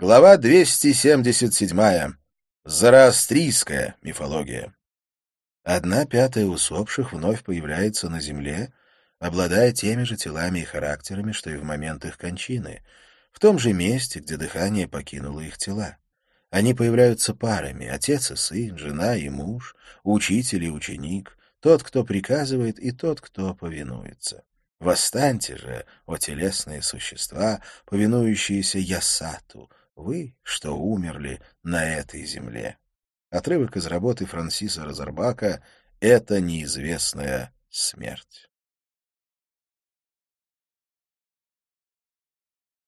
Глава 277. Зороастрийская мифология. Одна пятая усопших вновь появляется на земле, обладая теми же телами и характерами, что и в момент их кончины, в том же месте, где дыхание покинуло их тела. Они появляются парами — отец и сын, жена и муж, учитель и ученик, тот, кто приказывает, и тот, кто повинуется. Восстаньте же, о телесные существа, повинующиеся Ясату, вы, что умерли на этой земле. Отрывок из работы Франсиса Розарбака «Это неизвестная смерть».